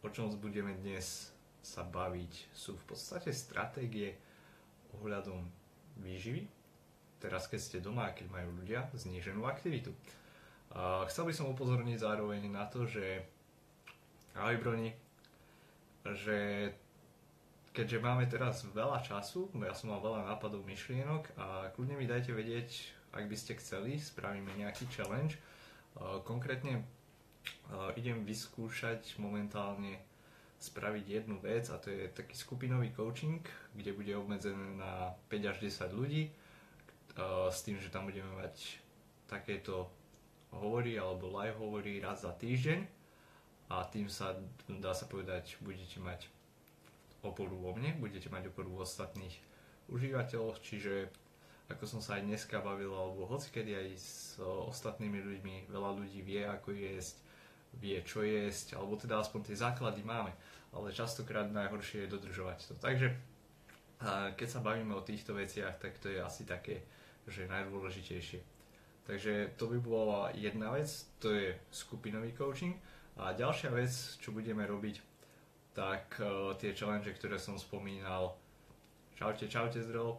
o čom budeme dnes sa baviť, sú v podstate stratégie ohľadom výživy. Teraz, keď ste doma, keď majú ľudia zníženú aktivitu. A chcel by som upozorniť zároveň na to, že ahoj Broni, že keďže máme teraz veľa času, ja som mal veľa nápadov, myšlienok a kľudne mi dajte vedieť, ak by ste chceli, spravíme nejaký challenge. Konkrétne idem vyskúšať momentálne spraviť jednu vec a to je taký skupinový coaching, kde bude obmedzené na 5 až 10 ľudí s tým, že tam budeme mať takéto hovory alebo live hovory raz za týždeň. A tým sa, dá sa povedať, budete mať oporu vo mne, budete mať oporu v ostatných užívateľoch, čiže ako som sa aj dneska bavil, alebo hocikedy aj s ostatnými ľuďmi, veľa ľudí vie, ako jesť, vie, čo jesť, alebo teda aspoň tie základy máme, ale častokrát najhoršie je dodržovať to. Takže keď sa bavíme o týchto veciach, tak to je asi také, že najdôležitejšie. Takže to by bola jedna vec, to je skupinový coaching. A ďalšia vec, čo budeme robiť, tak uh, tie challenge, ktoré som spomínal, čaute, čaute zdrel,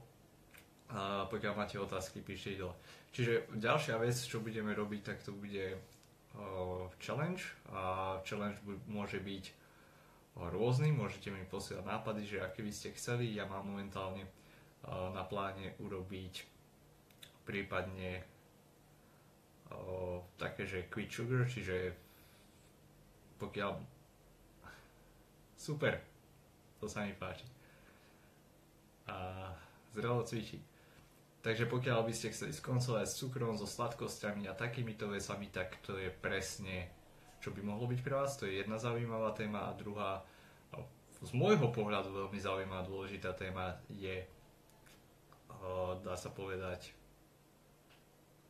a pokiaľ máte otázky, píšte dole. Čiže ďalšia vec, čo budeme robiť, tak to bude challenge a challenge môže byť rôzny, môžete mi posielať nápady, že aké by ste chceli. Ja mám momentálne na pláne urobiť prípadne také, že quit sugar, čiže pokiaľ super, to sa mi páči. A zrelo cvičiť. Takže pokiaľ by ste chceli skoncovať s cukrom, so sladkosťami a takýmito vecami, tak to je presne, čo by mohlo byť pre vás. To je jedna zaujímavá téma a druhá, z môjho pohľadu veľmi zaujímavá dôležitá téma je, dá sa povedať,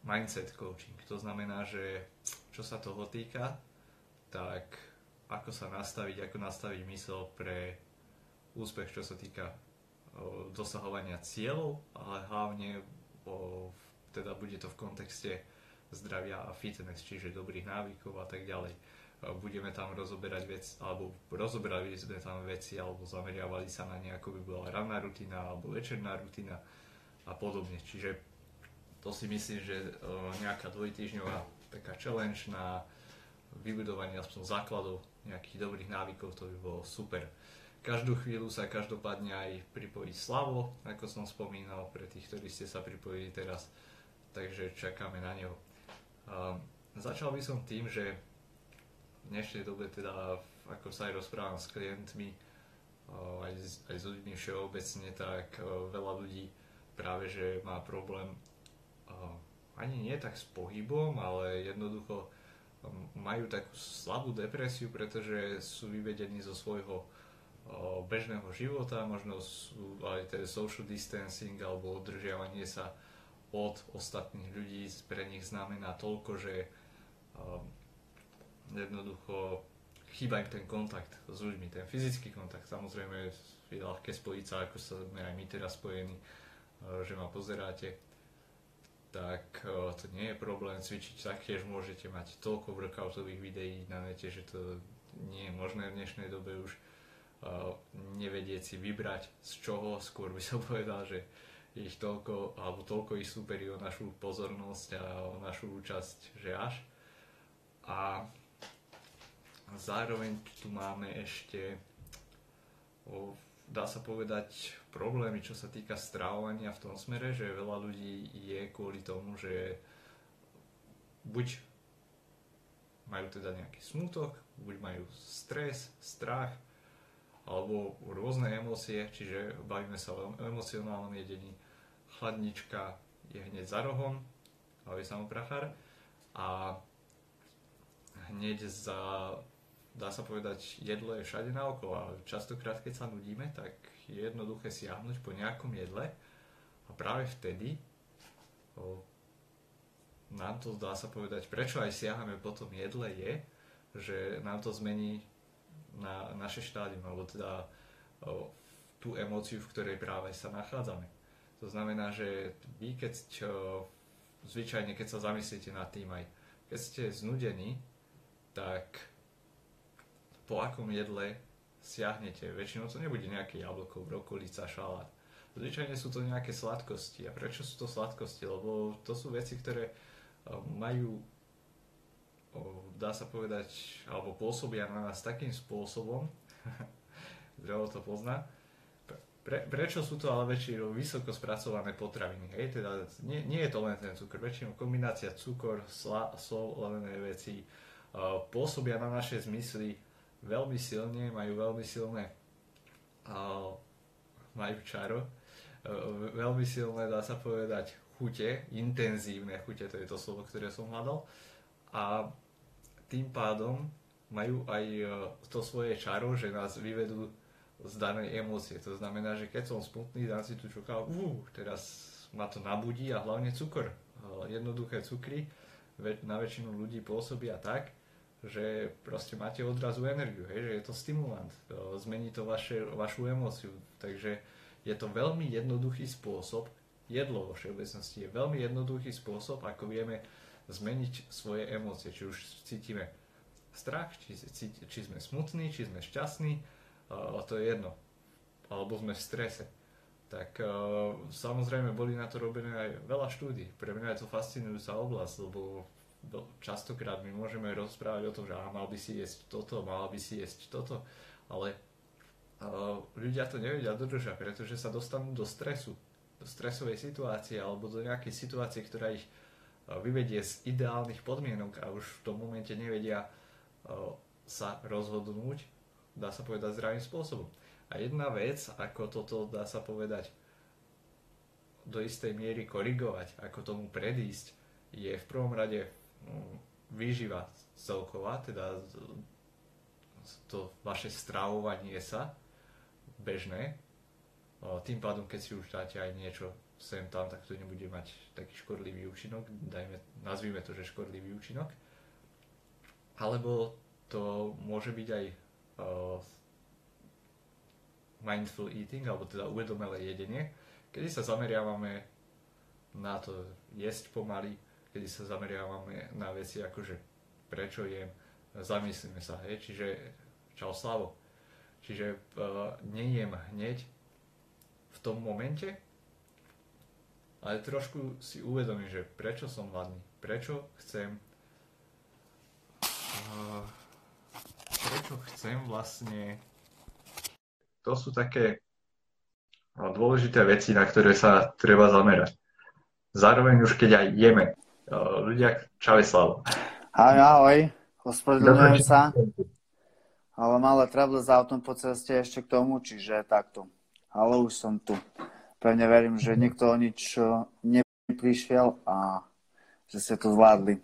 mindset coaching. To znamená, že čo sa toho týka, tak ako sa nastaviť, ako nastaviť mysel pre úspech, čo sa týka dosahovania cieľov, ale hlavne o, teda bude to v kontexte zdravia a fitness, čiže dobrých návykov a tak ďalej. Budeme tam rozoberať vec, alebo rozoberali sme tam veci, alebo zameriavali sa na nejako by bola ranná rutina, alebo večerná rutina a podobne. Čiže to si myslím, že nejaká dvojtýždňová taká challenge na vybudovanie aspoň základov nejakých dobrých návykov, to by bolo super. Každú chvíľu sa každopádne aj pripojí Slavo, ako som spomínal, pre tých, ktorí ste sa pripojili teraz, takže čakáme na neho. Um, začal by som tým, že v dnešnej dobe teda, ako sa aj rozprávam s klientmi, aj, aj s ľuďmi všeobecne, tak veľa ľudí práve, že má problém ani nie tak s pohybom, ale jednoducho majú takú slabú depresiu, pretože sú vyvedení zo svojho bežného života, možno sú aj ten social distancing alebo održiavanie sa od ostatných ľudí pre nich znamená toľko, že jednoducho chýba im ten kontakt s ľuďmi, ten fyzický kontakt. Samozrejme je ľahké spojiť sa, ako sme aj my teraz spojení, že ma pozeráte, tak to nie je problém cvičiť, taktiež môžete mať toľko workoutových videí na nete, že to nie je možné v dnešnej dobe už nevedieť si vybrať z čoho, skôr by som povedal, že ich toľko, alebo toľko ich súperí o našu pozornosť a o našu účasť, že až. A zároveň tu máme ešte, o, dá sa povedať, problémy, čo sa týka stravovania v tom smere, že veľa ľudí je kvôli tomu, že buď majú teda nejaký smutok, buď majú stres, strach, alebo rôzne emócie, čiže bavíme sa o emocionálnom jedení. Chladnička je hneď za rohom, ale samoprachar a hneď za, dá sa povedať, jedlo je všade naokolo a častokrát, keď sa nudíme, tak je jednoduché siahnuť po nejakom jedle. A práve vtedy o, nám to dá sa povedať, prečo aj siahame po tom jedle je, že nám to zmení na naše štádium, alebo teda tú emóciu, v ktorej práve sa nachádzame. To znamená, že vy keď zvyčajne, keď sa zamyslíte nad tým aj, keď ste znudení, tak po akom jedle siahnete. Väčšinou to nebude nejaké jablko, brokolica, šalát. Zvyčajne sú to nejaké sladkosti. A prečo sú to sladkosti? Lebo to sú veci, ktoré majú, dá sa povedať, alebo pôsobia na nás takým spôsobom, Zdravo to pozná, pre, prečo sú to ale väčšinou vysoko spracované potraviny? Hej? Teda nie, nie je to len ten cukor, väčšinou kombinácia cukor, sla, sol, levené veci uh, pôsobia na naše zmysly veľmi silne, majú veľmi silné uh, majú čaro, uh, veľmi silné, dá sa povedať, chute, intenzívne chute, to je to slovo, ktoré som hľadal. A tým pádom majú aj to svoje čaro, že nás vyvedú z danej emócie. To znamená, že keď som smutný, dám si tu čokávu, uh, teraz ma to nabudí a hlavne cukor. Jednoduché cukry na väčšinu ľudí pôsobia tak, že proste máte odrazu energiu, hej, že je to stimulant, zmení to vaše, vašu emóciu. Takže je to veľmi jednoduchý spôsob, jedlo vo všeobecnosti je veľmi jednoduchý spôsob, ako vieme zmeniť svoje emócie. Či už cítime strach, či, či sme smutní, či sme šťastní, a to je jedno. Alebo sme v strese. Tak uh, samozrejme boli na to robené aj veľa štúdí. Pre mňa je to fascinujúca oblasť, lebo častokrát my môžeme rozprávať o tom, že á, mal by si jesť toto, mal by si jesť toto, ale uh, ľudia to nevedia dodržať, pretože sa dostanú do stresu, do stresovej situácie alebo do nejakej situácie, ktorá ich uh, vyvedie z ideálnych podmienok a už v tom momente nevedia uh, sa rozhodnúť dá sa povedať, zdravým spôsobom. A jedna vec, ako toto dá sa povedať do istej miery korigovať, ako tomu predísť, je v prvom rade mm, výživa celková, teda to vaše stravovanie sa bežné. Tým pádom, keď si už dáte aj niečo sem tam, tak to nebude mať taký škodlivý účinok, dajme, nazvime to, že škodlivý účinok. Alebo to môže byť aj uh, mindful eating, alebo teda uvedomelé jedenie, kedy sa zameriavame na to jesť pomaly, kedy sa zameriavame na veci ako, že prečo jem, zamyslíme sa, hej, čiže čau Slavo. Čiže uh, nejem hneď v tom momente, ale trošku si uvedomím, že prečo som hladný, prečo chcem uh, prečo chcem vlastne... To sú také dôležité veci, na ktoré sa treba zamerať. Zároveň už keď aj jeme. Ľudia, čau Slavo. Ahoj, ahoj. Ospravedlňujem sa. Ale malé trable s autom po ceste ešte k tomu, čiže takto. Ale už som tu. Pevne verím, že nikto o nič neprišiel a že ste to zvládli.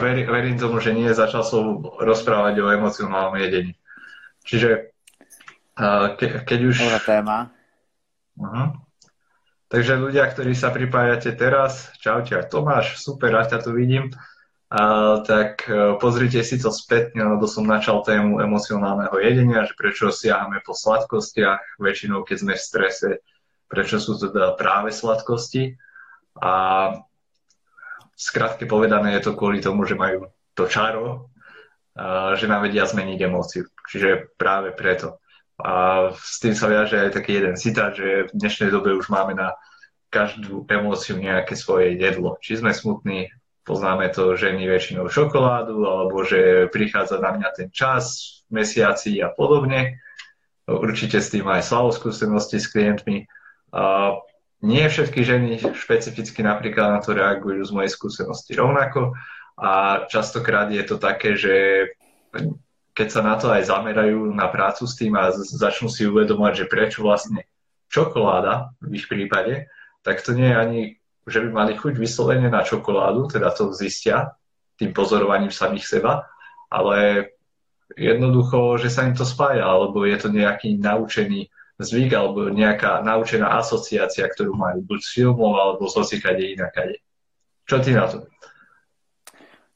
Veri, verím tomu, že nie začal som rozprávať o emocionálnom jedení. Čiže ke, keď už... Dobrá téma. Uh-huh. Takže ľudia, ktorí sa pripájate teraz, čaute, Tomáš, super, rád ťa tu vidím. A, tak e, pozrite si to spätne, lebo som načal tému emocionálneho jedenia, že prečo siahame po sladkostiach, väčšinou keď sme v strese, prečo sú teda práve sladkosti. A Skratke povedané je to kvôli tomu, že majú to čaro, že nám vedia zmeniť emóciu. Čiže práve preto. A s tým sa viaže aj taký jeden citát, že v dnešnej dobe už máme na každú emóciu nejaké svoje jedlo. Či sme smutní, poznáme to ženy väčšinou šokoládu, alebo že prichádza na mňa ten čas, mesiaci a podobne. Určite s tým aj Slavo skúsenosti s klientmi. Nie všetky ženy špecificky napríklad na to reagujú z mojej skúsenosti rovnako. A častokrát je to také, že keď sa na to aj zamerajú na prácu s tým a začnú si uvedomať, že prečo vlastne čokoláda v ich prípade, tak to nie je ani, že by mali chuť vyslovene na čokoládu, teda to zistia tým pozorovaním samých seba, ale jednoducho, že sa im to spája, alebo je to nejaký naučený zvyk alebo nejaká naučená asociácia, ktorú majú buď s filmom alebo z hocikade inakade. Čo ty na to?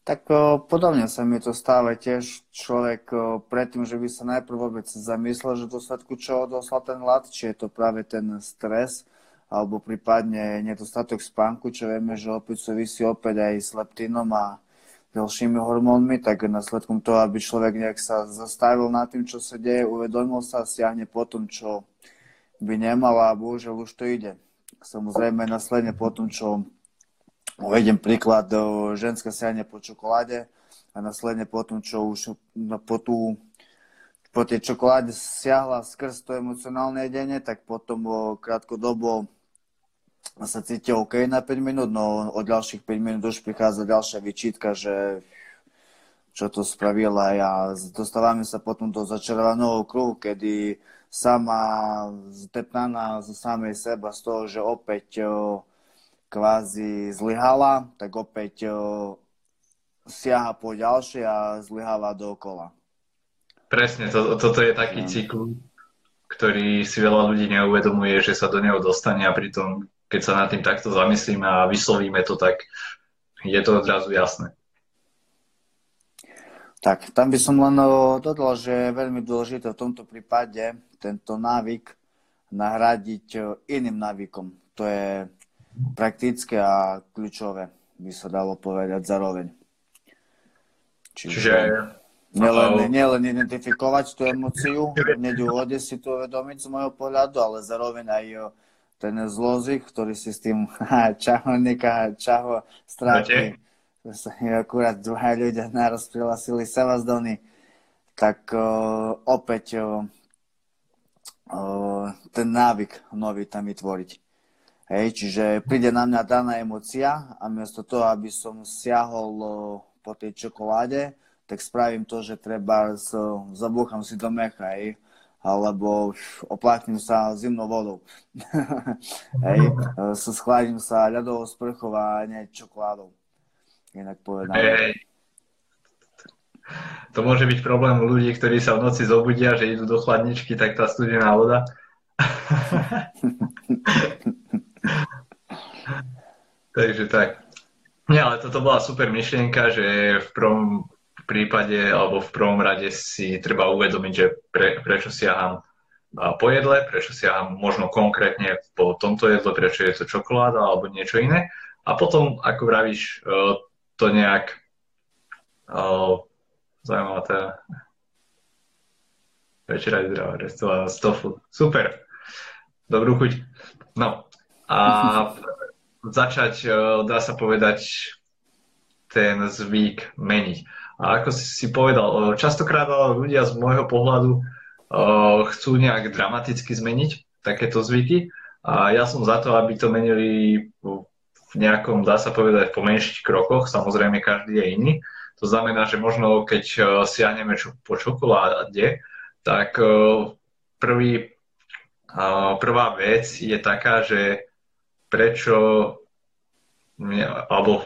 Tak o, podobne sa mi to stáva tiež človek o, predtým, že by sa najprv vôbec zamyslel, že v dôsledku čo dostal ten hlad, či je to práve ten stres, alebo prípadne nedostatok spánku, čo vieme, že opäť súvisí opäť aj s leptinom a ďalšími hormónmi, tak následkom toho, aby človek nejak sa zastavil nad tým, čo sa deje, uvedomil sa, siahne po tom, čo by nemal a bohužiaľ už to ide. Samozrejme, následne po tom, čo uvedem príklad, ženská siahne po čokoláde a následne po tom, čo už po, tú, po tej čokoláde siahla skrz to emocionálne jedenie, tak potom krátkodobo sa cíti OK na 5 minút, no od ďalších 5 minút už prichádza ďalšia vyčítka, že čo to spravila a dostávame sa potom do začarovaného kruhu, kedy sama zdepnaná zo samej seba z toho, že opäť o, kvázi zlyhala, tak opäť o, siaha po ďalšie a zlyháva dookola. Presne, to, toto je taký no. cyklus, ktorý si veľa ľudí neuvedomuje, že sa do neho dostane a pritom keď sa nad tým takto zamyslíme a vyslovíme to, tak je to odrazu jasné. Tak, tam by som len dodal, že je veľmi dôležité v tomto prípade tento návyk nahradiť iným návykom. To je praktické a kľúčové, by sa dalo povedať zároveň. Čiže, Čiže nielen, nielen identifikovať tú emociu, hneď si to uvedomiť z môjho pohľadu, ale zároveň aj ten zlozik, ktorý si s tým čahonika, čaho stráti. Sa akurát dva ľudia naraz prihlasili sa vás dony, tak uh, opäť uh, uh, ten návyk nový tam vytvoriť. Hej, čiže príde na mňa daná emocia a miesto toho, aby som siahol uh, po tej čokoláde, tak spravím to, že treba, uh, zabúcham si do mecha, hej, alebo oplatním sa zimnou vodou. Hej, sa schladím sa ľadovou sprchou a nie čokoládou. Inak povedané. Hey. To môže byť problém u ľudí, ktorí sa v noci zobudia, že idú do chladničky, tak tá studená voda. Takže tak. Nie, ale toto bola super myšlienka, že v prvom prípade alebo v prvom rade si treba uvedomiť, že pre, prečo siaham po jedle, prečo siaham možno konkrétne po tomto jedle, prečo je to čokoláda alebo niečo iné. A potom, ako vravíš, e, to nejak uh, zaujímavá tá večera zdravá restovaná z tofu. Super. Dobrú chuť. No a začať, e, dá sa povedať, ten zvyk meniť. A ako si povedal, častokrát ľudia z môjho pohľadu chcú nejak dramaticky zmeniť takéto zvyky a ja som za to, aby to menili v nejakom, dá sa povedať, v pomenších krokoch, samozrejme každý je iný. To znamená, že možno keď siahneme po čokoláde, tak prvý, prvá vec je taká, že prečo alebo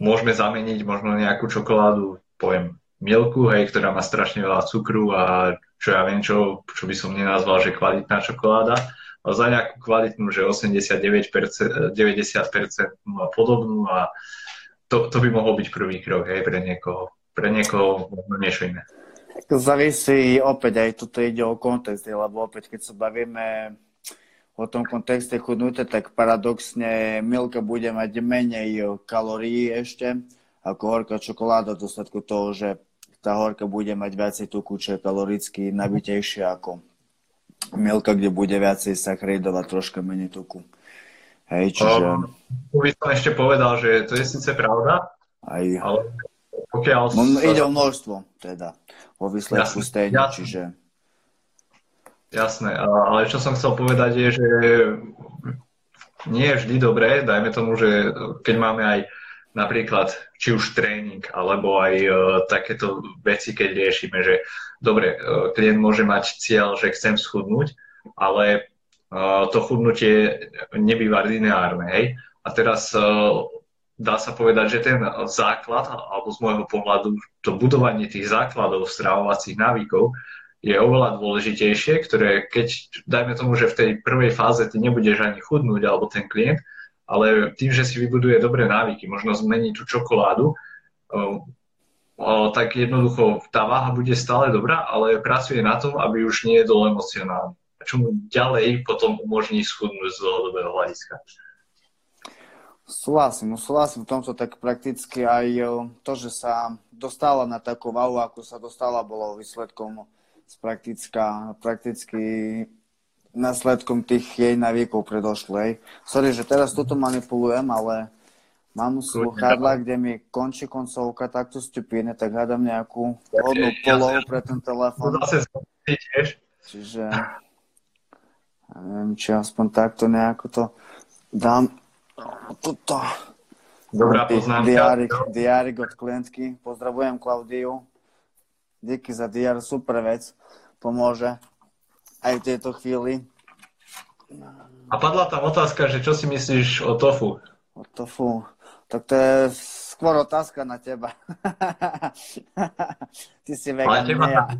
môžeme zameniť možno nejakú čokoládu poviem, mielku, hej, ktorá má strašne veľa cukru a čo ja viem, čo, čo by som nenazval, že kvalitná čokoláda, ale za nejakú kvalitnú, že 89%, 90% má podobnú a to, to by mohol byť prvý krok hej, pre niekoho. Pre niekoho niečo iné. Závisí opäť, aj toto ide o kontext, lebo opäť, keď sa bavíme o tom kontexte chudnutia, tak paradoxne milka bude mať menej kalórií ešte, ako horká čokoláda v dôsledku toho, že tá horka bude mať viacej tuku, čo je kaloricky nabitejšia ako milka, kde bude viacej sacharidov a troška menej tuku. Hej, čiže... Um, by som ešte povedal, že to je síce pravda, aj... ale pokiaľ... No, ide o množstvo, teda, vo výsledku stejne, čiže... Jasné, ale čo som chcel povedať je, že nie je vždy dobré, dajme tomu, že keď máme aj napríklad či už tréning, alebo aj uh, takéto veci, keď riešime, že dobre, uh, klient môže mať cieľ, že chcem schudnúť, ale uh, to chudnutie nebýva lineárne, hej? A teraz uh, dá sa povedať, že ten základ, alebo z môjho pohľadu, to budovanie tých základov stravovacích návykov je oveľa dôležitejšie, ktoré keď, dajme tomu, že v tej prvej fáze ty nebudeš ani chudnúť, alebo ten klient, ale tým, že si vybuduje dobré návyky, možno zmení tú čokoládu, tak jednoducho tá váha bude stále dobrá, ale pracuje na tom, aby už nie je dole emocionálny. Čo mu ďalej potom umožní schudnúť z dlhodobého hľadiska. Súhlasím, súhlasím v tomto tak prakticky aj to, že sa dostala na takú váhu, ako sa dostala, bolo výsledkom z praktická, prakticky následkom tých jej návykov predošlej. Sorry, že teraz toto manipulujem, ale mám sluchadla, kde mi končí koncovka takto stupine, tak hádam nejakú hodnú polohu pre ten telefon. Čiže ja neviem, či aspoň takto nejako to dám Tuto. Dobrá poznámka. Diárik, diárik od klientky. Pozdravujem Klaudiu. Díky za diár, super vec. Pomôže aj v tejto chvíli. A padla tam otázka, že čo si myslíš o tofu? O tofu. Tak to je skôr otázka na teba. Ty si vegan, nie ja.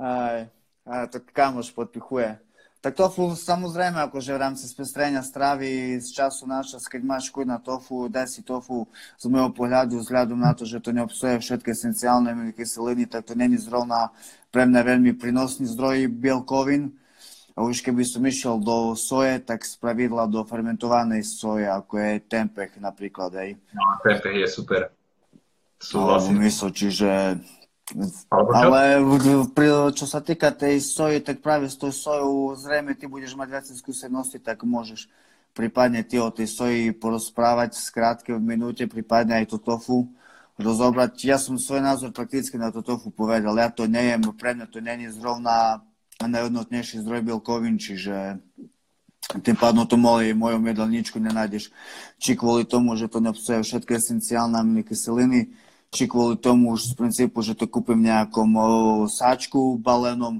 aj, aj, to kamoš podpichuje. Tak tofu samozrejme, akože v rámci spestrenia stravy z času na čas, keď máš chuť na tofu, daj si tofu z môjho pohľadu, vzhľadom na to, že to neobsahuje všetky esenciálne kyseliny, tak to není zrovna pre mňa veľmi prínosný zdroj bielkovín. A už keby som išiel do soje, tak z pravidla do fermentovanej soje, ako je tempeh napríklad. Hej. No, tempeh je super. Súhlasím. Čiže ale čo sa týka tej soji, tak práve s tou sojou zrejme ty budeš mať viac skúsenosti, tak môžeš prípadne ty o tej soji porozprávať skrátke v minúte, prípadne aj to tofu rozobrať. Ja som svoj názor prakticky na to tofu povedal. Ja to nejem, pre mňa to není zrovna najhodnotnejší zdroj bielkovín, čiže tým pádom to v mojom jedálničku nenájdeš. Či kvôli tomu, že to neobsahuje všetky esenciálne aminokyseliny, či kvôli tomu už z princípu, že to kúpim nejakom sáčku balenom,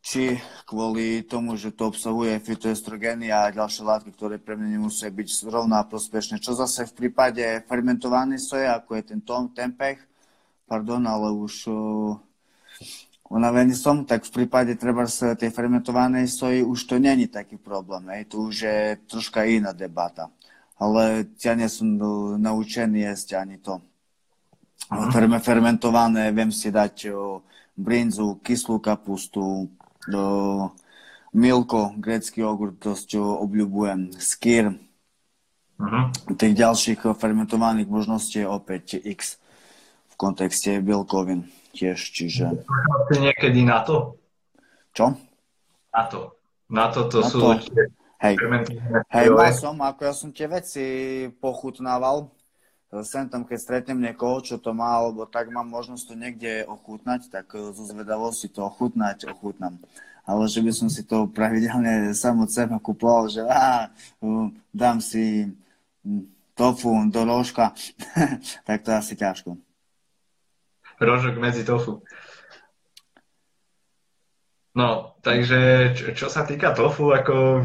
či kvôli tomu, že to obsahuje fitoestrogeny a ďalšie látky, ktoré pre mňa nemusia byť rovná prospešné. Čo zase v prípade fermentovanej soje, ako je ten tom, tempeh, pardon, ale už uh, unavený som, tak v prípade treba sa tej fermentovanej soji už to není taký problém. Hej. Tu už je troška iná debata. Ale ja nie som naučený jesť ani to Ferme, fermentované, viem si dať brinzu, kyslú kapustu, milko, grecký jogurt, dosť obľúbujem, skyr. Uh-huh. Tých ďalších fermentovaných možností je opäť X v kontexte bielkovín tiež, čiže... Niekedy na to? Čo? Na to. Na to to na sú... To. Hej, hej mal som, ako ja som tie veci pochutnával, sem tam, keď stretnem niekoho, čo to má, alebo tak mám možnosť to niekde ochutnať, tak e, zo zvedavosti to ochutnať, ochutnám. Ale že by som si to pravidelne sám od seba kupoval, že á, dám si tofu do rožka, tak to asi ťažko. Rožok medzi tofu. No, takže čo, čo sa týka tofu, ako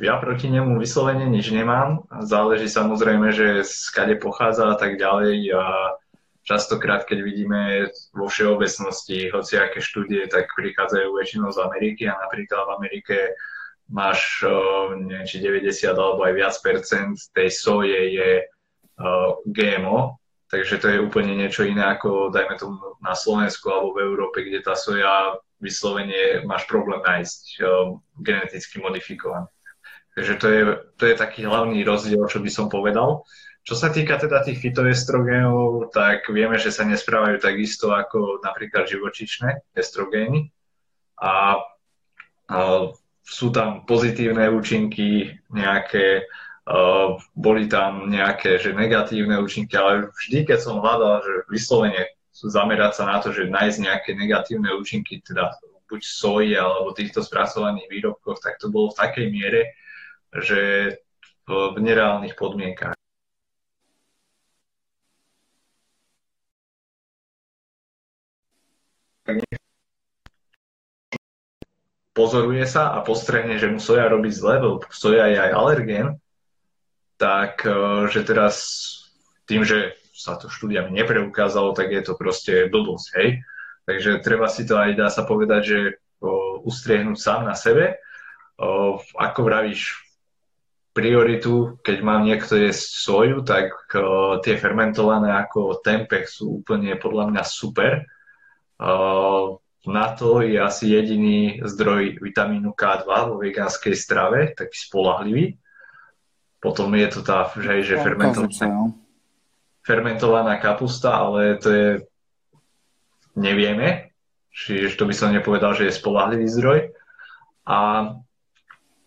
ja proti nemu vyslovene nič nemám. Záleží samozrejme, že skade pochádza a tak ďalej. A častokrát, keď vidíme vo všeobecnosti hociaké štúdie, tak prichádzajú väčšinou z Ameriky a napríklad v Amerike máš neviem, či 90 alebo aj viac percent tej soje je GMO, takže to je úplne niečo iné ako dajme tomu na Slovensku alebo v Európe, kde tá soja vyslovene máš problém nájsť geneticky modifikovaný. Takže to je, to je taký hlavný rozdiel, čo by som povedal. Čo sa týka teda tých fitoestrogénov, tak vieme, že sa nesprávajú takisto ako napríklad živočišné estrogény. A, a sú tam pozitívne účinky, nejaké, uh, boli tam nejaké že negatívne účinky, ale vždy, keď som hľadal, že vyslovene zamerať sa na to, že nájsť nejaké negatívne účinky, teda buď soji alebo týchto spracovaných výrobkoch, tak to bolo v takej miere, že v nereálnych podmienkách. pozoruje sa a postrehne, že mu soja robí zle, lebo soja je aj alergén, tak e, že teraz tým, že sa to štúdiami nepreukázalo, tak je to proste blbosť, hej. Takže treba si to aj, dá sa povedať, že ustriehnúť sám na sebe. Ako vravíš, prioritu, keď mám niekto jesť soju, tak uh, tie fermentované ako tempeh sú úplne podľa mňa super. Uh, na to je asi jediný zdroj vitamínu K2 vo vegánskej strave, taký spolahlivý. Potom je to tá, že, že fermentovaná, no. fermentovaná kapusta, ale to je, nevieme, čiže to by som nepovedal, že je spolahlivý zdroj. A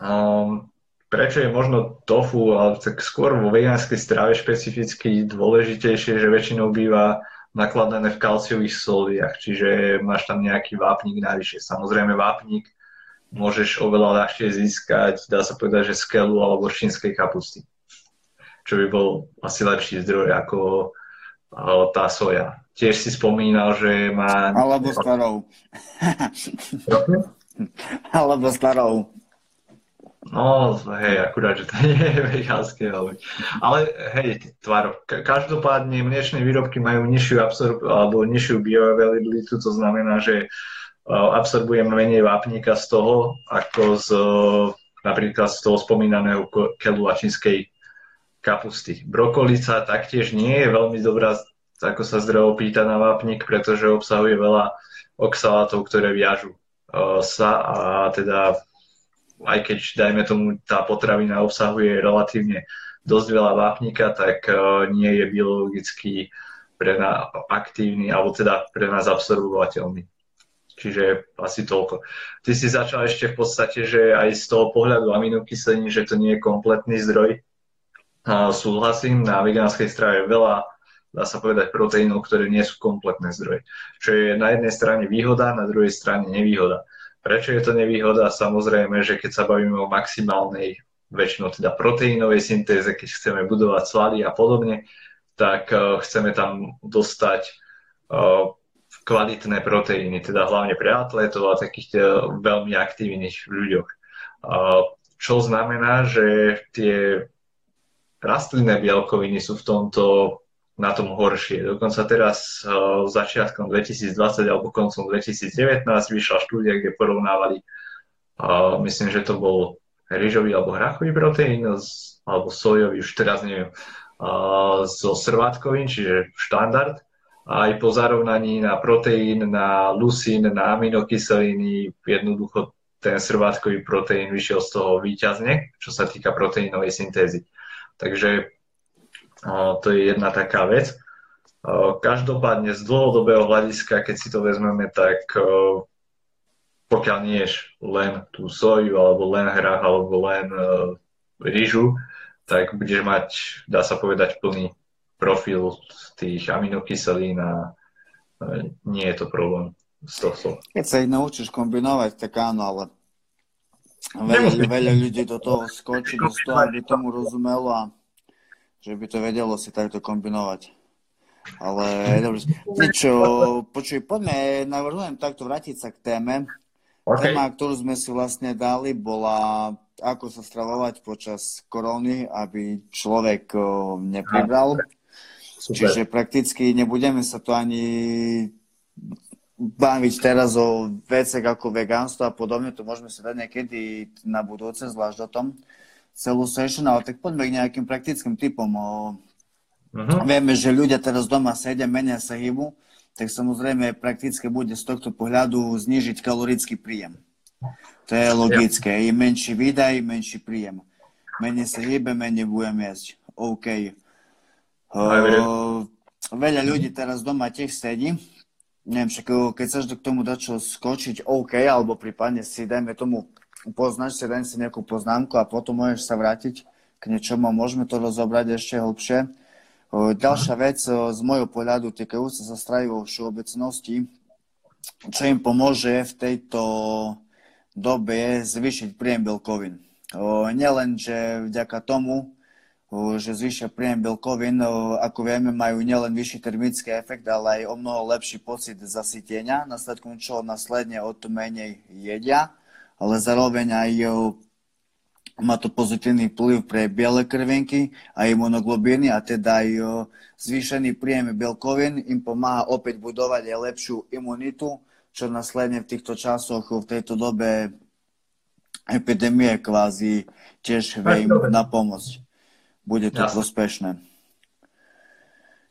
um, prečo je možno tofu, ale tak skôr vo vegánskej strave špecificky dôležitejšie, že väčšinou býva nakladané v kalciových soliach, čiže máš tam nejaký vápnik navyše. Samozrejme vápnik môžeš oveľa ľahšie získať, dá sa povedať, že z alebo čínskej kapusty. Čo by bol asi lepší zdroj ako tá soja. Tiež si spomínal, že má... Alebo starou. alebo starou. No, hej, akurát, že to nie je vegánske, ale, ale hej, tvar, každopádne mliečne výrobky majú nižšiu absorb, alebo nižšiu bioavailabilitu, to znamená, že absorbujeme menej vápnika z toho, ako z, napríklad z toho spomínaného kelu a čínskej kapusty. Brokolica taktiež nie je veľmi dobrá, ako sa zdravo pýta na vápnik, pretože obsahuje veľa oxalátov, ktoré viažu sa a teda aj keď, dajme tomu, tá potravina obsahuje relatívne dosť veľa vápnika, tak e, nie je biologicky pre nás aktívny, alebo teda pre nás absorbovateľný. Čiže asi toľko. Ty si začal ešte v podstate, že aj z toho pohľadu aminokyselín, že to nie je kompletný zdroj. A súhlasím, na vegánskej strave veľa, dá sa povedať, proteínov, ktoré nie sú kompletné zdroje. Čo je na jednej strane výhoda, na druhej strane nevýhoda. Prečo je to nevýhoda? Samozrejme, že keď sa bavíme o maximálnej, väčšinou teda proteínovej syntéze, keď chceme budovať svaly a podobne, tak uh, chceme tam dostať uh, kvalitné proteíny, teda hlavne pre atletov a takých uh, veľmi aktívnych ľuďoch. Čo znamená, že tie rastlinné bielkoviny sú v tomto na tom horšie. Dokonca teraz uh, začiatkom 2020 alebo koncom 2019 vyšla štúdia, kde porovnávali, uh, myslím, že to bol rýžový alebo hrachový proteín alebo sojový, už teraz neviem, uh, so srvátkovým, čiže štandard. Aj po zarovnaní na proteín, na lusín, na aminokyseliny, jednoducho ten srvátkový proteín vyšiel z toho výťazne, čo sa týka proteínovej syntézy. Takže to je jedna taká vec. Každopádne z dlhodobého hľadiska, keď si to vezmeme, tak pokiaľ nie ješ len tú soju, alebo len hrách, alebo len rýžu, tak budeš mať, dá sa povedať, plný profil tých aminokyselín a nie je to problém z toho. Keď sa ich naučíš kombinovať, tak áno, ale veľa, veľa ľudí do toho skočí, do toho, aby tomu rozumelo a že by to vedelo si takto kombinovať. Ale dobre, niečo, počuj, poďme, navrhujem takto vrátiť sa k téme. Okay. Téma, ktorú sme si vlastne dali, bola ako sa stravovať počas koróny, aby človek nepribral. Super. Čiže prakticky nebudeme sa to ani baviť teraz o veciach ako vegánstvo a podobne, to môžeme sa dať niekedy na budúce, zvlášť o tom celú session, ale tak poďme k nejakým praktickým typom. Uh-huh. Vieme, že ľudia teraz doma sedia, menia sa hybu, tak samozrejme prakticky bude z tohto pohľadu znižiť kalorický príjem. To je logické. I menší výdaj, menší príjem. Menej sa hýbe, menej budem jesť. OK. Uh, veľa ľudí teraz doma tiež sedí. Neviem, však keď sa k tomu dať čo skočiť, OK, alebo prípadne si dajme tomu poznáš si, daj si nejakú poznámku a potom môžeš sa vrátiť k niečomu. Môžeme to rozobrať ešte hlbšie. Ďalšia vec z môjho pohľadu týkajúca sa stravy vo všeobecnosti, čo im pomôže v tejto dobe zvýšiť príjem bielkovín. Nielen, že vďaka tomu, že zvýšia príjem bielkovín, ako vieme, majú nielen vyšší termický efekt, ale aj o mnoho lepší pocit zasytenia, následkom čoho následne o to menej jedia ale zároveň aj má to pozitívny vplyv pre biele krvinky a imunoglobíny a teda aj zvýšený príjem bielkovín im pomáha opäť budovať aj lepšiu imunitu, čo následne v týchto časoch, v tejto dobe epidémie kvázi tiež vie im na pomoc. Bude to Jasne. prospešné.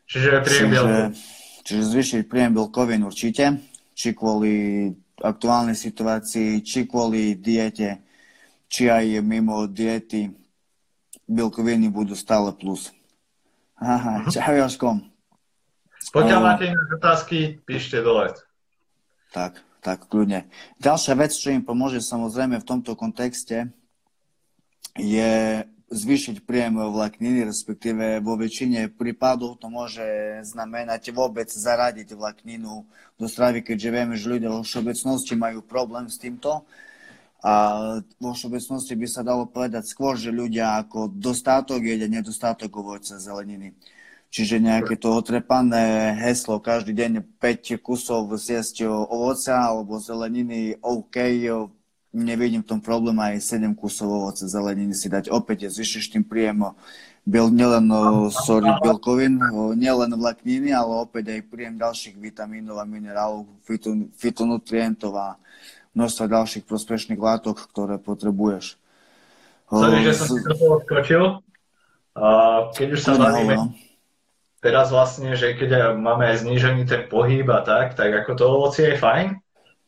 Čiže príjem čiže, čiže zvýšiť príjem bielkovín určite, či kvôli aktuálnej situácii, či kvôli diete, či aj mimo diety. bielkoviny budú stále plus. Aha, mhm. čau Joško. Pokiaľ uh, máte iné otázky, píšte dole. Tak, tak, kľudne. Ďalšia vec, čo im pomôže samozrejme v tomto kontexte, je zvýšiť príjem vlákniny, respektíve vo väčšine prípadov to môže znamenať vôbec zaradiť vlákninu do stravy, keďže vieme, že ľudia vo všeobecnosti majú problém s týmto. A vo všeobecnosti by sa dalo povedať skôr, že ľudia ako dostatok jedia nedostatok ovoce zeleniny. Čiže nejaké to otrepané heslo, každý deň 5 kusov zjesť ovoca alebo zeleniny, OK, nevidím v tom problém aj 7 kusov ovoce zeleniny si dať. Opäť zvyšíš tým príjem biel, nielen sorry, bielkovín, nielen vlákniny, ale opäť aj príjem ďalších vitamínov a minerálov, fitonutrientov a množstva ďalších prospešných látok, ktoré potrebuješ. Sorry, že som si to odskočil. Keď už sa bavíme, no. teraz vlastne, že keď máme aj znížený ten pohyb a tak, tak ako to ovocie je fajn,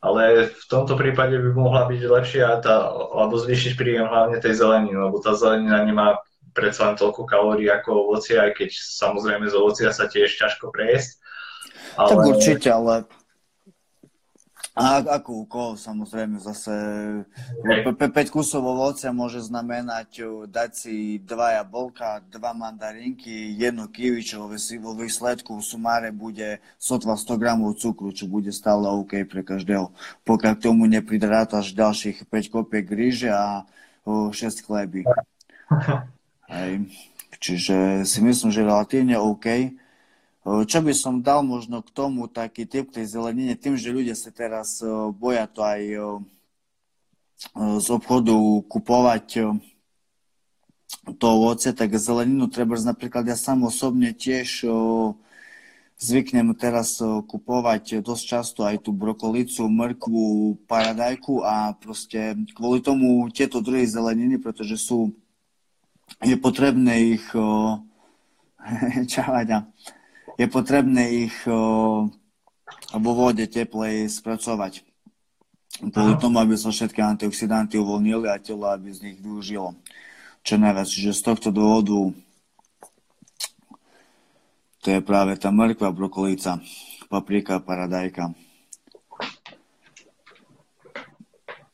ale v tomto prípade by mohla byť lepšia tá, alebo zvýšiť príjem hlavne tej zeleniny, lebo tá zelenina nemá predsa len toľko kalórií ako ovocie, aj keď samozrejme z ovocia sa tiež ťažko prejsť. Ale... Tak určite, ale a ako koho, samozrejme, zase 5 kusov ovocia môže znamenať dať si dva jablka, dva mandarinky, jedno kiwi, čo vo výsledku v sumáre bude sotva 100 gramov cukru, čo bude stále OK pre každého. Pokiaľ k tomu nepridrátaš ďalších 5 kopiek ríže a 6 chleby. Hej. Čiže si myslím, že relatívne OK. Čo by som dal možno k tomu taký typ tej zelenine, tým, že ľudia sa teraz boja to aj z obchodu kupovať to ovoce, tak zeleninu treba napríklad ja sám osobne tiež zvyknem teraz kupovať dosť často aj tú brokolicu, mrkvu, paradajku a proste kvôli tomu tieto druhy zeleniny, pretože sú, je potrebné ich čávať je potrebné ich vo vode teplej spracovať. Kvôli tomu, aby sa všetky antioxidanty uvoľnili a telo, aby z nich využilo čo najviac. Čiže z tohto dôvodu to je práve tá mrkva, brokolica, paprika, paradajka.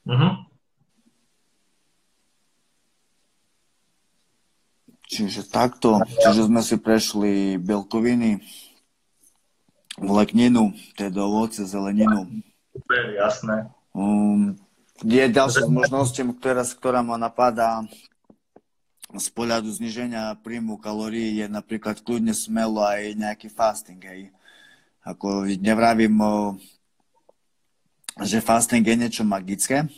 Uh-huh. Čiže takto, čiže sme si prešli bielkoviny, vlákninu, teda ovoce, zeleninu. Super, jasné. Um, je ďalšia možnosť, ktorá, ktorá ma napadá z pohľadu zniženia príjmu kalórií je napríklad kľudne smelo aj nejaký fasting. Hej. Ako nevravím, že fasting je niečo magické,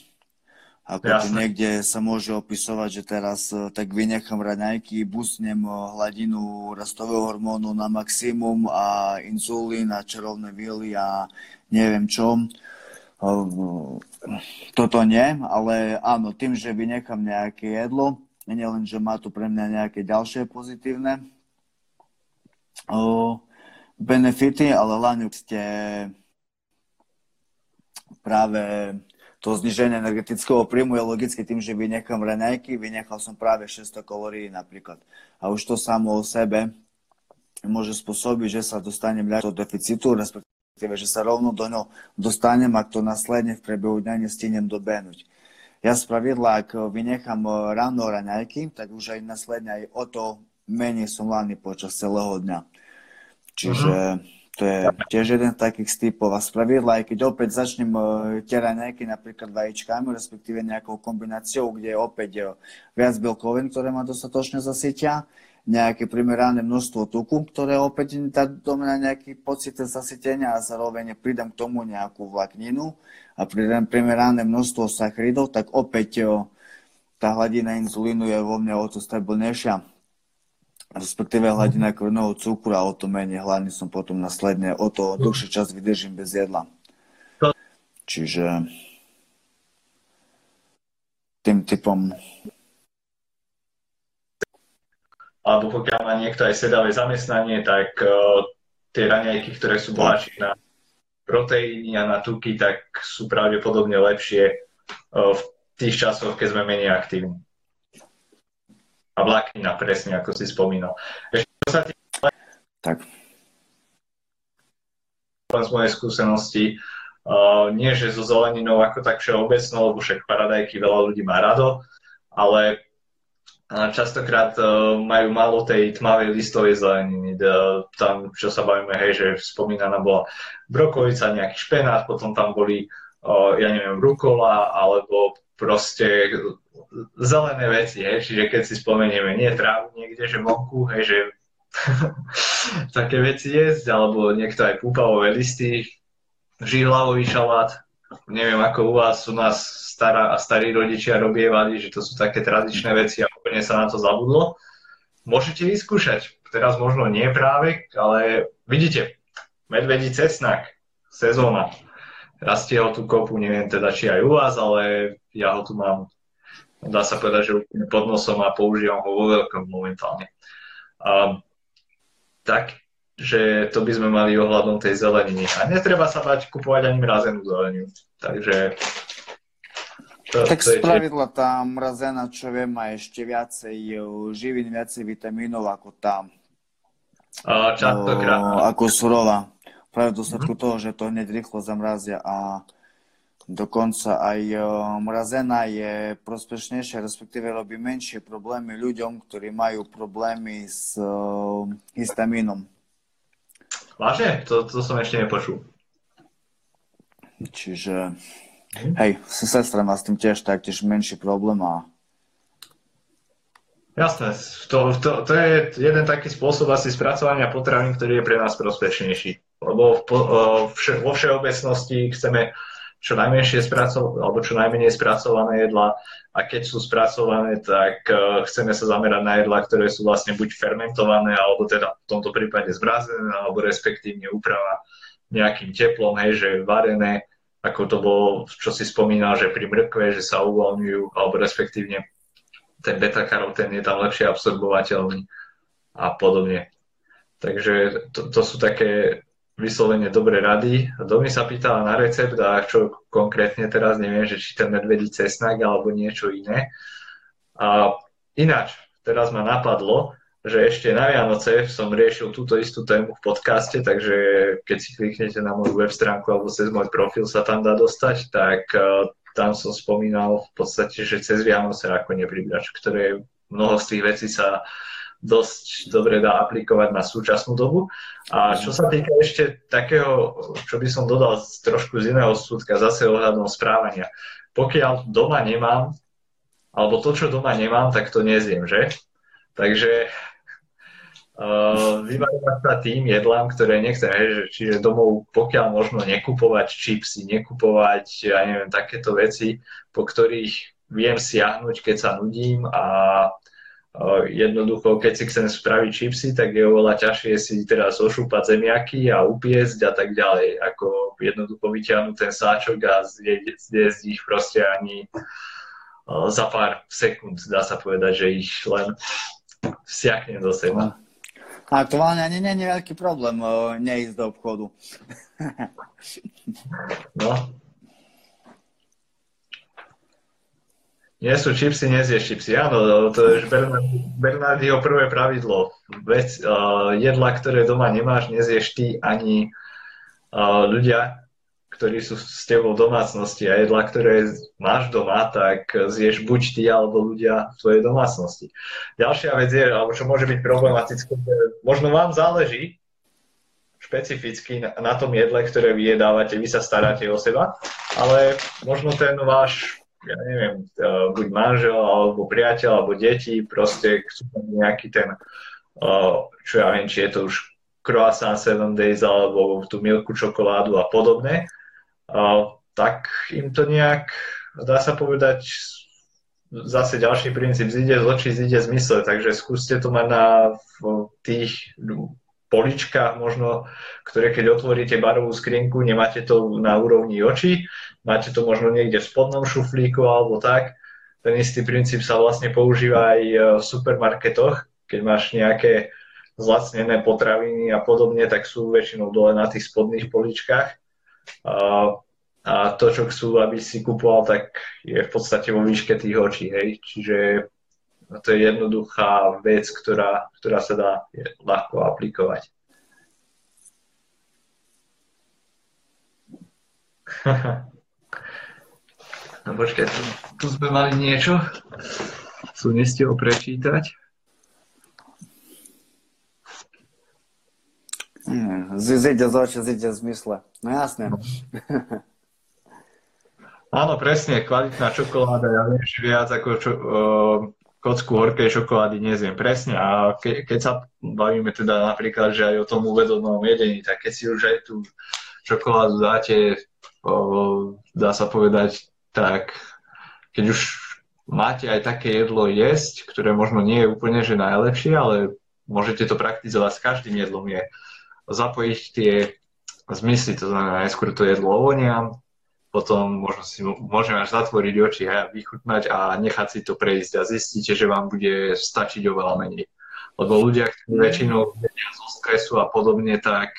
ako to niekde sa môže opisovať, že teraz e, tak vynechám raňajky, busnem e, hladinu rastového hormónu na maximum a inzulín a čarovné vily a neviem čo. E, toto nie, ale áno, tým, že vynechám nejaké jedlo, nielen, že má to pre mňa nejaké ďalšie pozitívne benefity, ale hlavne ste práve to zniženie energetického príjmu je logicky tým, že vynechám raňajky, vynechal som práve 600 kalórií napríklad. A už to samo o sebe môže spôsobiť, že sa dostanem do deficitu, respektíve, že sa rovno do ňo dostanem, ak to následne v priebehu dňa nestihnem dobehnúť. Ja z pravidla, ak vynechám ráno raňajky, tak už aj následne aj o to menej som laný počas celého dňa. Čiže uh-huh to je tiež jeden z takých typov a spravidla, aj keď opäť začnem terať nejaké napríklad vajíčkami, respektíve nejakou kombináciou, kde je opäť uh, viac bielkovín, ktoré ma dostatočne zasytia, nejaké primerané množstvo tuku, ktoré opäť dá mňa nejaký pocit zasytenia a zároveň pridám k tomu nejakú vlákninu a pridám primerané množstvo sacharidov, tak opäť uh, tá hladina inzulínu je vo mne o to stabilnejšia respektíve hladina krvného cukru a o to menej hladný som potom následne, o to dlhší čas vydržím bez jedla. Čiže tým typom alebo pokiaľ má niekto aj sedavé zamestnanie, tak uh, tie raňajky, ktoré sú bohačí na proteíny a na tuky, tak sú pravdepodobne lepšie uh, v tých časoch, keď sme menej aktívni. A vláknina, presne ako si spomínal. Ešte, čo sa týka... Tak. Z mojej skúsenosti, uh, nie že so zeleninou ako tak všeobecnou, lebo však paradajky veľa ľudí má rado, ale častokrát uh, majú málo tej tmavej listovej zeleniny. Uh, tam, čo sa bavíme, hej, že spomínaná bola brokolica, nejaký špenát, potom tam boli, uh, ja neviem, rukola, alebo proste zelené veci, hej, čiže keď si spomenieme, nie trávu niekde, že vonku, hej, že také veci jesť, alebo niekto aj púpavové listy, žihlavový šalát, neviem ako u vás, u nás stará a starí rodičia robievali, že to sú také tradičné veci a úplne sa na to zabudlo. Môžete vyskúšať, teraz možno nie práve, ale vidíte, medvedí cesnak, sezóna, rastie ho tu kopu, neviem teda či aj u vás, ale ja ho tu mám dá sa povedať, že úplne pod nosom a používam ho vo veľkom momentálne. Um, tak, že to by sme mali ohľadom tej zeleniny. A netreba sa bať kupovať ani mrazenú zeleninu. Takže to, tak to spravidla tá mrazená, čo viem, má ešte viacej živín, viacej vitamínov ako tá a, častokrát. ako surová. Práve v dôsledku mm-hmm. toho, že to hneď rýchlo zamrazia a Dokonca aj e, mrazená je prospešnejšia, respektíve robí menšie problémy ľuďom, ktorí majú problémy s e, histamínom. Vážne? To, to som ešte nepočul. Čiže, hm? hej, sestra má s tým tiež taktiež menší problém a Jasné, to, to, to je jeden taký spôsob asi spracovania potravín, ktorý je pre nás prospešnejší. Lebo v, e, vo všeobecnosti chceme čo najmenšie spracované, alebo čo najmenej spracované jedla a keď sú spracované, tak uh, chceme sa zamerať na jedla, ktoré sú vlastne buď fermentované, alebo teda v tomto prípade zmrazené, alebo respektívne úprava nejakým teplom, hej, že varené, ako to bolo, čo si spomínal, že pri mrkve, že sa uvoľňujú, alebo respektívne ten beta-karotén je tam lepšie absorbovateľný a podobne. Takže to, to sú také vyslovene dobré rady. Domi sa pýtala na recept a čo konkrétne teraz neviem, že či ten medvedí cesnak alebo niečo iné. A ináč, teraz ma napadlo, že ešte na Vianoce som riešil túto istú tému v podcaste, takže keď si kliknete na moju web stránku alebo cez môj profil sa tam dá dostať, tak uh, tam som spomínal v podstate, že cez Vianoce ako nepribrač, ktoré mnoho z tých vecí sa dosť dobre dá aplikovať na súčasnú dobu. A čo sa týka ešte takého, čo by som dodal trošku z iného súdka, zase ohľadom správania. Pokiaľ doma nemám, alebo to, čo doma nemám, tak to nezjem, že? Takže uh, vyvarovať sa tým jedlám, ktoré nechcem, že, čiže domov pokiaľ možno nekupovať čipsy, nekupovať, ja neviem, takéto veci, po ktorých viem siahnuť, keď sa nudím a Jednoducho, keď si chcem spraviť čipsy, tak je oveľa ťažšie si teraz ošúpať zemiaky a upiesť a tak ďalej, ako jednoducho vyťahnuť ten sáčok a zjesť ich proste ani za pár sekúnd, dá sa povedať, že ich len vsiakne do seba. Aktuálne nie je veľký problém neísť do obchodu. no, Nie sú čipsy, nezješ čipsy. Áno, to je Bernardyho prvé pravidlo. Vec, uh, jedla, ktoré doma nemáš, nezješ ty ani uh, ľudia, ktorí sú s tebou v domácnosti a jedla, ktoré máš doma, tak zješ buď ty alebo ľudia v tvojej domácnosti. Ďalšia vec je, alebo čo môže byť problematické, možno vám záleží špecificky na, na tom jedle, ktoré vy jedávate, vy sa staráte o seba, ale možno ten váš ja neviem, buď manžel, alebo priateľ, alebo deti, proste chcú nejaký ten, čo ja viem, či je to už croissant 7 days, alebo tú milku čokoládu a podobné, tak im to nejak, dá sa povedať, zase ďalší princíp, zíde z očí, zíde z mysle, takže skúste to mať na tých poličkách možno, ktoré keď otvoríte barovú skrinku, nemáte to na úrovni očí, máte to možno niekde v spodnom šuflíku alebo tak. Ten istý princíp sa vlastne používa aj e, v supermarketoch, keď máš nejaké zlacnené potraviny a podobne, tak sú väčšinou dole na tých spodných poličkách. A to, čo chcú, aby si kupoval, tak je v podstate vo výške tých očí. Hej. Čiže No to je jednoduchá vec, ktorá, ktorá sa dá ľahko aplikovať. no počkaj, tu, tu sme mali niečo. Sú nestihol prečítať. Zíde z očí, zíde z mysle. No jasné. Áno, presne, kvalitná čokoláda, ja viem, že viac ako čo, uh, kocku horkej čokolády nezjem. Presne, a ke, keď sa bavíme teda napríklad, že aj o tom uvedomom jedení, tak keď si už aj tú čokoládu dáte, uh, dá sa povedať, tak keď už máte aj také jedlo jesť, ktoré možno nie je úplne že najlepšie, ale môžete to praktizovať s každým jedlom, je zapojiť tie zmysly, to znamená najskôr to jedlo ovoniam, potom možno si môžeme až zatvoriť oči a vychutnať a nechať si to prejsť a zistíte, že vám bude stačiť oveľa menej. Lebo ľudia, ktorí mm. väčšinou jedia zo stresu a podobne, tak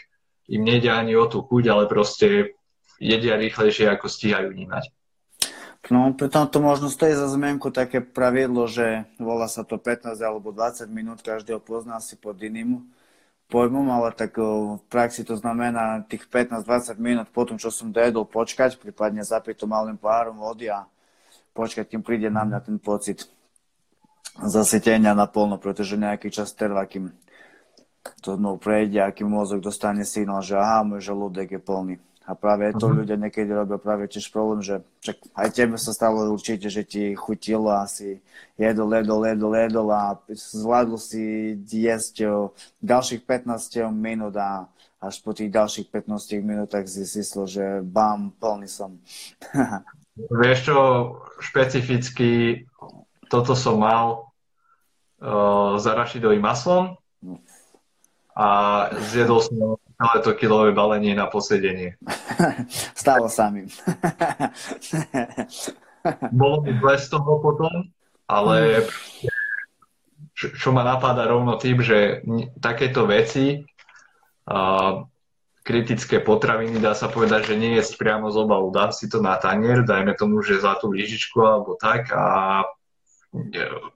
im nejde ani o tú chuť, ale proste jedia rýchlejšie, ako stíhajú vnímať. No, pritom to možno stojí za zmienku také pravidlo, že volá sa to 15 alebo 20 minút, každého pozná si pod iným pojmom, ale tak v praxi to znamená tých 15-20 minút po tom, čo som dojedol, počkať, prípadne zapiť to malým pohárom vody a počkať, kým príde na mňa ten pocit zasytenia naplno, pretože nejaký čas trvá, kým to znovu prejde a kým mozog dostane signál, že aha, môj žalúdek je plný. A práve to uh-huh. ľudia niekedy robia práve tiež problém, že čak, aj tebe sa stalo určite, že ti chutilo a si jedol, jedol, jedol, jedol a zvládol si jesť ďalších 15 minút a až po tých ďalších 15 minútach si zistil, že bam, plný som. Vieš čo, špecificky toto som mal uh, za rašidovým maslom no. a zjedol som celé to kilové balenie na posedenie. Stalo sa mi. Bolo mi zle z toho potom, ale čo ma napáda rovno tým, že takéto veci, uh, kritické potraviny, dá sa povedať, že nie je priamo z obalu. Dám si to na tanier, dajme tomu, že za tú lyžičku alebo tak a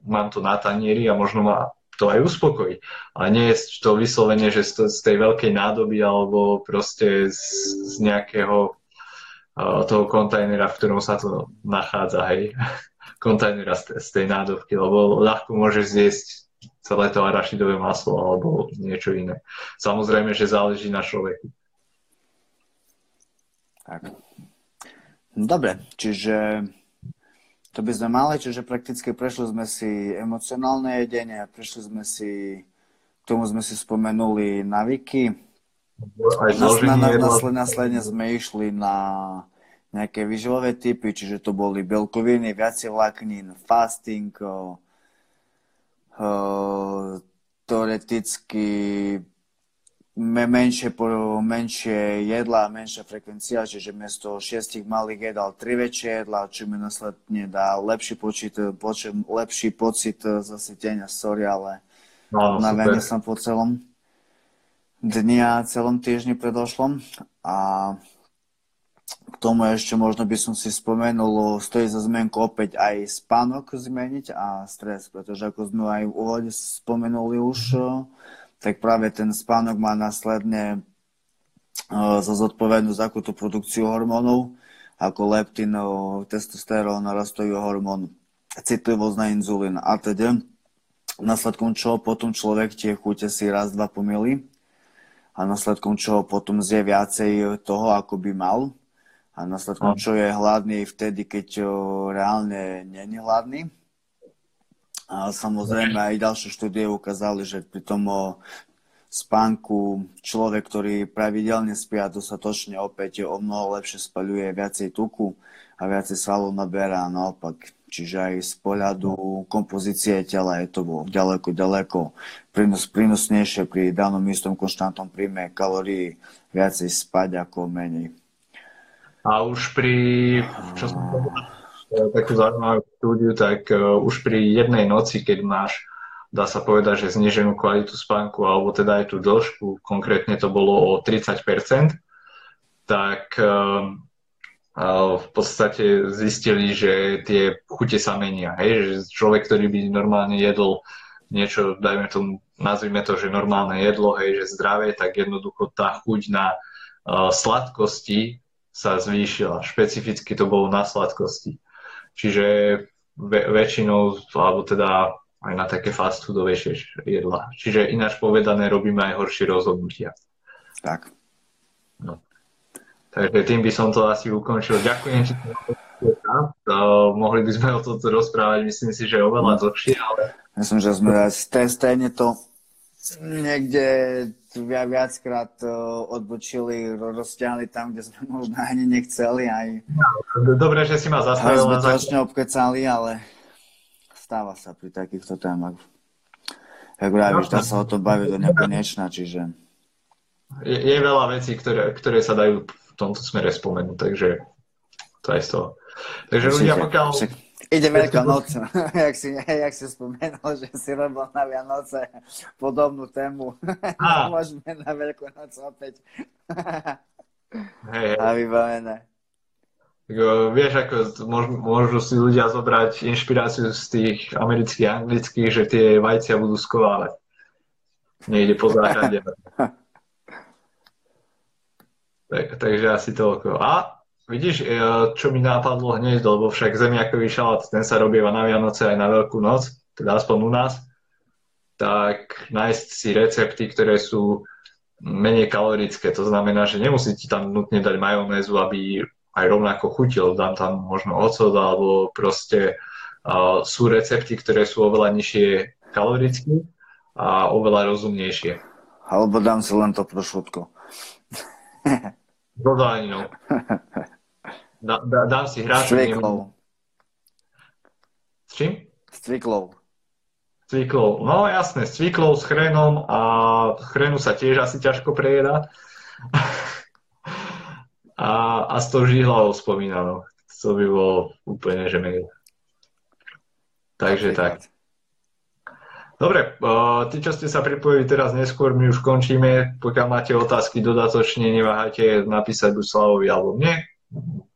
mám to na tanieri a možno ma to aj uspokojí. A nie je to vyslovene, že z tej veľkej nádoby alebo proste z, z nejakého toho kontajnera, v ktorom sa to nachádza, hej, kontajnera z, z tej nádobky, lebo ľahko môžeš zjesť celé to arašidové maslo alebo niečo iné. Samozrejme, že záleží na človeku. Tak. Dobre, čiže to by sme mali, čiže prakticky prešli sme si emocionálne jedenie, prešli sme si, k tomu sme si spomenuli navyky. Následne, následne sme išli na nejaké výživové typy, čiže to boli bielkoviny, viacej vláknin, fasting, o, teoreticky menšie, menšie jedla, menšia frekvencia, čiže miesto šiestich malých jedál tri väčšie jedlá, čo mi následne dá lepší, počet, počet, lepší pocit zasytenia, sorry, ale no, navený som po celom dni a celom týždni predošlom. A k tomu ešte možno by som si spomenul, stojí za zmenku opäť aj spánok zmeniť a stres, pretože ako sme aj v úvode spomenuli už, tak práve ten spánok má následne uh, za zodpovednosť za tú produkciu hormónov, ako leptín, testosterón, rastový hormón, citlivosť na inzulín a teda. Následkom čoho potom človek tie chute si raz, dva pomily a následkom čoho potom zje viacej toho, ako by mal. A následkom čo je hladný vtedy, keď reálne není hladný. A samozrejme aj ďalšie štúdie ukázali, že pri tom spánku človek, ktorý pravidelne spí a dostatočne opäť o mnoho lepšie spaľuje viacej tuku a viacej svalov naberá naopak. Čiže aj z pohľadu kompozície tela je to ďaleko, ďaleko prínos, prínosnejšie pri danom istom konštantnom príjme kalórií viacej spať ako menej. A už pri, čo som povedal, takú zaujímavú štúdiu, tak uh, už pri jednej noci, keď máš, dá sa povedať, že zniženú kvalitu spánku, alebo teda aj tú dĺžku, konkrétne to bolo o 30%, tak uh, v podstate zistili, že tie chute sa menia. Hej? Že človek, ktorý by normálne jedol niečo, dajme tomu, nazvime to, že normálne jedlo, hej, že zdravé, tak jednoducho tá chuť na sladkosti sa zvýšila. Špecificky to bolo na sladkosti. Čiže ve- väčšinou, alebo teda aj na také fast foodovejšie jedla. Čiže ináč povedané, robíme aj horšie rozhodnutia. Tak. No. Takže tým by som to asi ukončil. Ďakujem ti. mohli by sme o toto rozprávať, myslím si, že oveľa dlhšie, ale... Myslím, že sme stejne to niekde viackrát odbočili, rozťahli tam, kde sme možno ani nechceli. Aj, Dobre, že si ma zastavil. Aj sme obkecali, ale stáva sa pri takýchto témach. Jak vravíš, dá sa o tom baviť do nekonečna, čiže... Je, je veľa vecí, ktoré, ktoré sa dajú v tomto smere spomenúť, takže to je z toho. Takže ľudia, pokiaľ... Ide Veľká noc, jak si, jak si spomenul, že si robil na Vianoce podobnú tému. A. Môžeme na Veľkú noc opäť. Hej, hej. A vybavené. Vieš, ako môžu, môžu si ľudia zobrať inšpiráciu z tých amerických a anglických, že tie vajcia budú skovávať. Nejde po záhrade. Tak, takže asi toľko. A vidíš, e, čo mi nápadlo hneď, lebo však zemiakový šalát, ten sa robieva na Vianoce aj na Veľkú noc, teda aspoň u nás, tak nájsť si recepty, ktoré sú menej kalorické. To znamená, že nemusí ti tam nutne dať majonézu, aby aj rovnako chutil. Dám tam možno ocot, alebo proste uh, sú recepty, ktoré sú oveľa nižšie kaloricky a oveľa rozumnejšie. Alebo dám si len to prošutko. Dodaninou. Da, da, dám si hráč. S cviklou. S čím? S cviklou. Cviklou. No jasné, s cviklou, s chrenom a chrenu sa tiež asi ťažko prejeda. a, a s tou žihlavou spomínanou. To by bolo úplne, že mail. Takže tak. Dobre, tí, čo ste sa pripojili teraz neskôr, my už končíme. Pokiaľ máte otázky dodatočne, neváhajte napísať buď Slavovi alebo mne.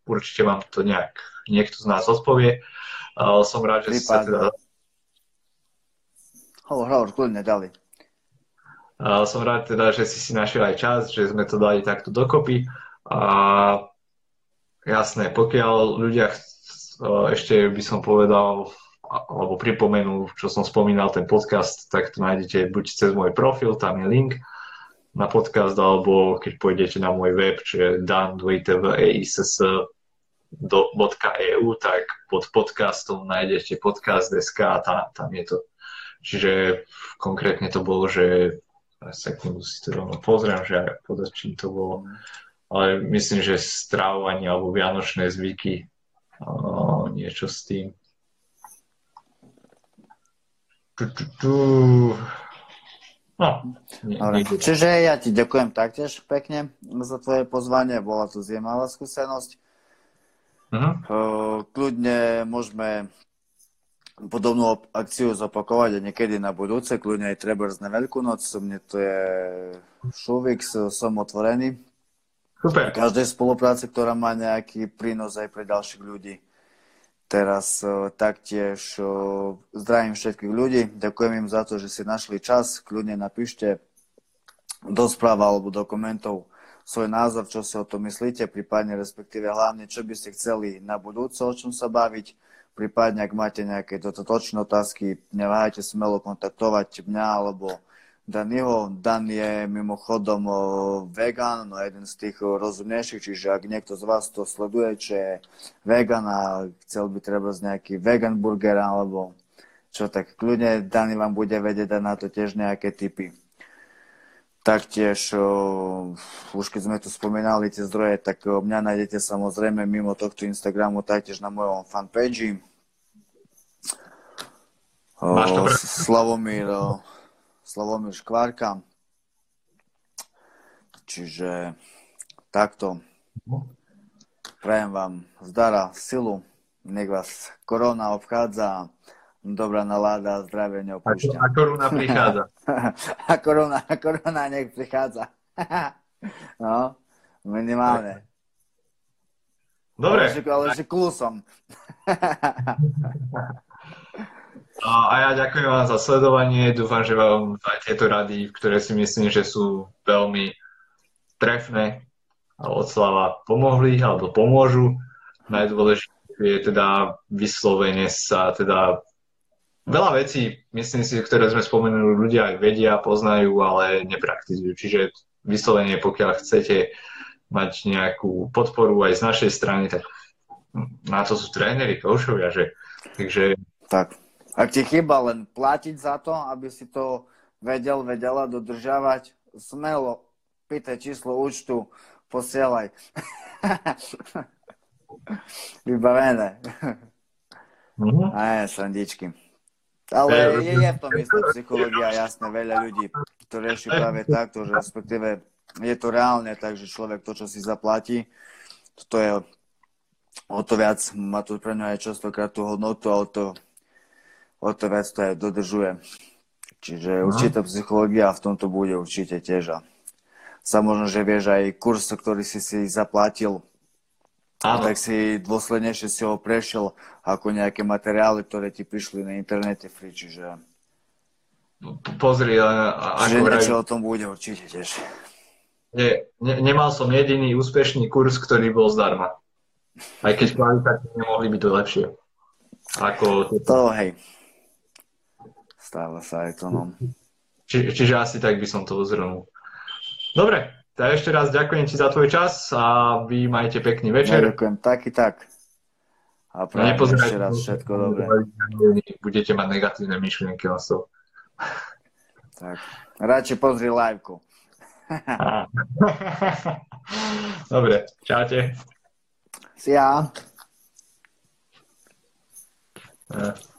Určite vám to nejak niekto z nás odpovie. Som rád, že ste sa teda... Hovor, hovor, kľudne, ďalej. Som rád teda, že si si našiel aj čas, že sme to dali takto dokopy. A jasné, pokiaľ ľudia ešte by som povedal alebo pripomenul, čo som spomínal, ten podcast, tak to nájdete buď cez môj profil, tam je link na podcast, alebo keď pôjdete na môj web, čo je dan.weiss.eu, tak pod podcastom nájdete podcast.sk a tam, tam je to. Čiže konkrétne to bolo, že sekundu si to rovno pozriem, že podľa čím to bolo. Ale myslím, že strávanie alebo vianočné zvyky, niečo s tým. Tu, tu, tu. No, nie, Čiže ja ti ďakujem taktiež pekne za tvoje pozvanie, bola to zaujímavá skúsenosť. Uh-huh. Kľudne môžeme podobnú akciu zopakovať aj niekedy na budúce, kľudne aj treba na Veľkú noc, mne to je šuvik, som otvorený. Super. Každej spolupráce, ktorá má nejaký prínos aj pre ďalších ľudí. Teraz uh, taktiež uh, zdravím všetkých ľudí, ďakujem im za to, že si našli čas, kľudne napíšte do správ alebo do komentov svoj názor, čo si o tom myslíte, prípadne respektíve hlavne, čo by ste chceli na budúce, o čom sa baviť, prípadne ak máte nejaké dodatočné otázky, neváhajte smelo kontaktovať mňa alebo Daniho. Dan je mimochodom vegan, no jeden z tých rozumnejších, čiže ak niekto z vás to sleduje, čo je vegan a chcel by treba z nejaký vegan burger alebo čo, tak kľudne Dani vám bude vedieť dať na to tiež nejaké typy. Taktiež, už keď sme tu spomínali tie zdroje, tak mňa nájdete samozrejme mimo tohto Instagramu taktiež na mojom fanpage. Slavomír Slavomír Škvárka. Čiže takto. Prajem vám zdara, silu, nech vás korona obchádza, dobrá nalada, zdravie neopúšťa. A, a korona prichádza. a korona, a korona nech prichádza. no, minimálne. Dobre. Ale, že, ale že klusom. A ja ďakujem vám za sledovanie. Dúfam, že vám aj tieto rady, ktoré si myslím, že sú veľmi trefné od Slava pomohli alebo pomôžu. Najdôležitejšie je teda vyslovene sa teda veľa vecí, myslím si, ktoré sme spomenuli, ľudia aj vedia, poznajú, ale nepraktizujú. Čiže vyslovene, pokiaľ chcete mať nejakú podporu aj z našej strany, tak na to sú tréneri, koušovia, že takže... Tak. Ak ti chyba len platiť za to, aby si to vedel, vedela dodržiavať, smelo pýtaj číslo účtu, posielaj. Vybavené. Mm-hmm. Aj, sandičky. Ale je, je v tom istá psychológia, jasné, veľa ľudí to rieši práve takto, že respektíve je to reálne tak, že človek to, čo si zaplatí, to je o to viac, má to pre ňa aj častokrát tú hodnotu a o to o to aj dodržuje. Čiže no. určitá psychológia v tomto bude určite tiež. A sa možno, že vieš aj kurz, ktorý si si zaplatil, Áno. tak si dôslednejšie si ho prešiel ako nejaké materiály, ktoré ti prišli na internete free, čiže... Pozri, ako čiže niečo o tom bude určite tiež. Nie, ne, nemal som jediný úspešný kurz, ktorý bol zdarma. Aj keď kvalita nemohli byť lepšie. Ako... To hej. Stáva sa aj to, no. Či, čiže asi tak by som to uzrel. Dobre, tak ešte raz ďakujem ti za tvoj čas a vy majte pekný večer. Ďakujem, taký tak. A prajem ešte raz všetko dobré. Budete mať negatívne myšlienky o so. Tak, radšej pozri liveku. Dobre, čaute. Si ja. Yeah.